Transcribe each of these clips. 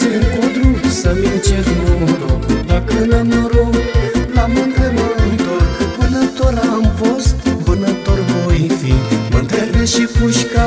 merge codrul Să-mi încerc norocul Dacă n-am noroc, la mândră mă întorc. Vânător am fost, vânător voi fi. Mă și pușca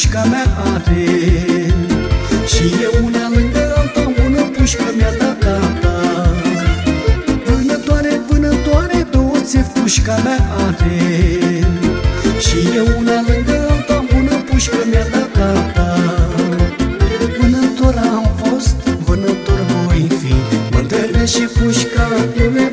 pușca mea are. Și e una lângă alta, una pușca mea da gata Vânătoare, vânătoare, două țef pușca mea are. Și e una lângă alta, una pușca mea da gata Vânător am fost, vânător voi fi. Mă și pușca, eu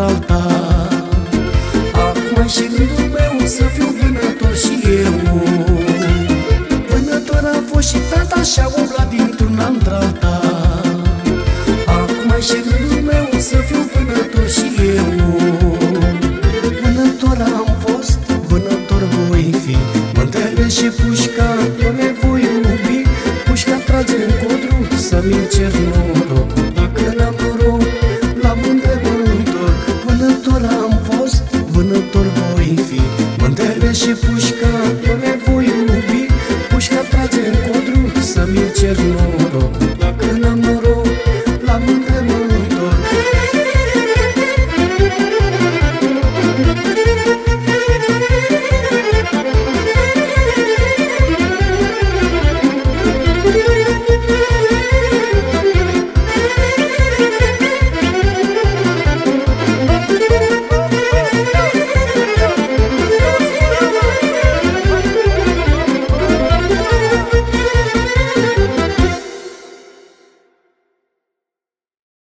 dintr-un într-alta Acum și rândul meu Să fiu vânător și eu. Vânător a fost și tata Și-a umblat dintr-un într-alta. Acum și rândul meu Să fiu vânător și eu. Vânător am fost Vânător voi fi. Mântele și pușca și pușca